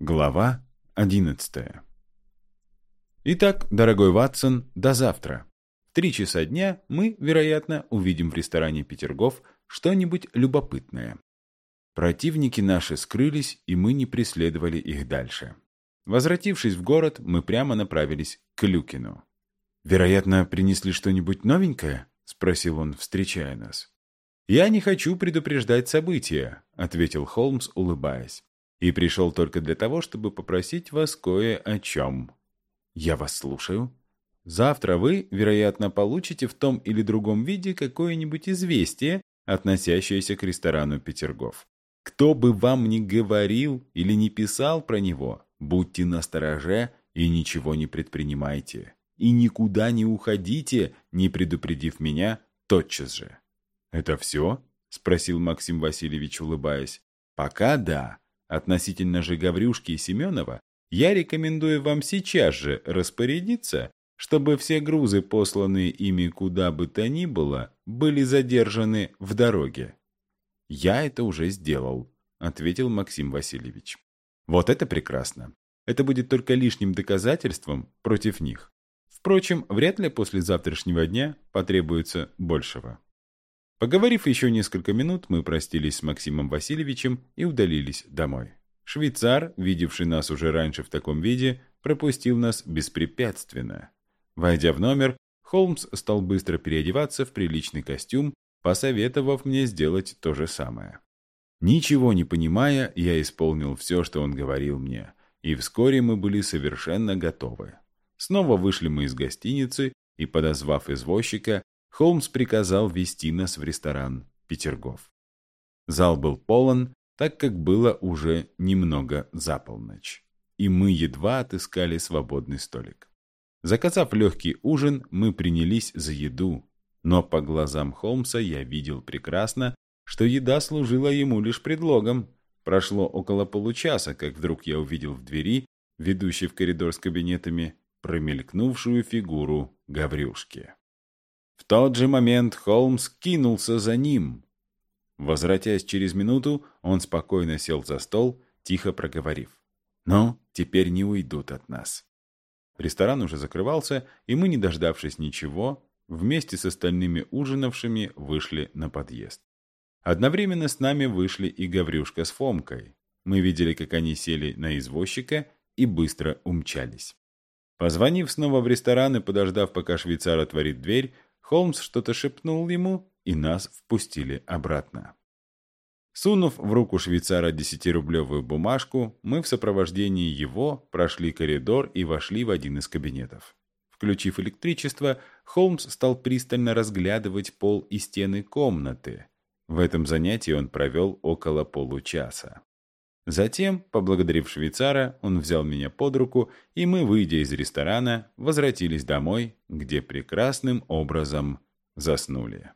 Глава 11 Итак, дорогой Ватсон, до завтра. В три часа дня мы, вероятно, увидим в ресторане Петергоф что-нибудь любопытное. Противники наши скрылись, и мы не преследовали их дальше. Возвратившись в город, мы прямо направились к Люкину. «Вероятно, принесли что-нибудь новенькое?» — спросил он, встречая нас. «Я не хочу предупреждать события», — ответил Холмс, улыбаясь и пришел только для того, чтобы попросить вас кое о чем. Я вас слушаю. Завтра вы, вероятно, получите в том или другом виде какое-нибудь известие, относящееся к ресторану Петергоф. Кто бы вам ни говорил или не писал про него, будьте настороже и ничего не предпринимайте. И никуда не уходите, не предупредив меня тотчас же. «Это все?» — спросил Максим Васильевич, улыбаясь. «Пока да. Относительно же Гаврюшки и Семенова, я рекомендую вам сейчас же распорядиться, чтобы все грузы, посланные ими куда бы то ни было, были задержаны в дороге. «Я это уже сделал», — ответил Максим Васильевич. «Вот это прекрасно. Это будет только лишним доказательством против них. Впрочем, вряд ли после завтрашнего дня потребуется большего». Поговорив еще несколько минут, мы простились с Максимом Васильевичем и удалились домой. Швейцар, видевший нас уже раньше в таком виде, пропустил нас беспрепятственно. Войдя в номер, Холмс стал быстро переодеваться в приличный костюм, посоветовав мне сделать то же самое. Ничего не понимая, я исполнил все, что он говорил мне, и вскоре мы были совершенно готовы. Снова вышли мы из гостиницы, и, подозвав извозчика, Холмс приказал вести нас в ресторан «Петергоф». Зал был полон, так как было уже немного за полночь, и мы едва отыскали свободный столик. Заказав легкий ужин, мы принялись за еду, но по глазам Холмса я видел прекрасно, что еда служила ему лишь предлогом. Прошло около получаса, как вдруг я увидел в двери, ведущей в коридор с кабинетами, промелькнувшую фигуру Гаврюшки. Тот же момент Холмс кинулся за ним. Возвратясь через минуту, он спокойно сел за стол, тихо проговорив. «Ну, теперь не уйдут от нас». Ресторан уже закрывался, и мы, не дождавшись ничего, вместе с остальными ужинавшими вышли на подъезд. Одновременно с нами вышли и Гаврюшка с Фомкой. Мы видели, как они сели на извозчика и быстро умчались. Позвонив снова в ресторан и подождав, пока швейцар отворит дверь, Холмс что-то шепнул ему, и нас впустили обратно. Сунув в руку швейцара десятирублевую бумажку, мы в сопровождении его прошли коридор и вошли в один из кабинетов. Включив электричество, Холмс стал пристально разглядывать пол и стены комнаты. В этом занятии он провел около получаса. Затем, поблагодарив швейцара, он взял меня под руку, и мы, выйдя из ресторана, возвратились домой, где прекрасным образом заснули.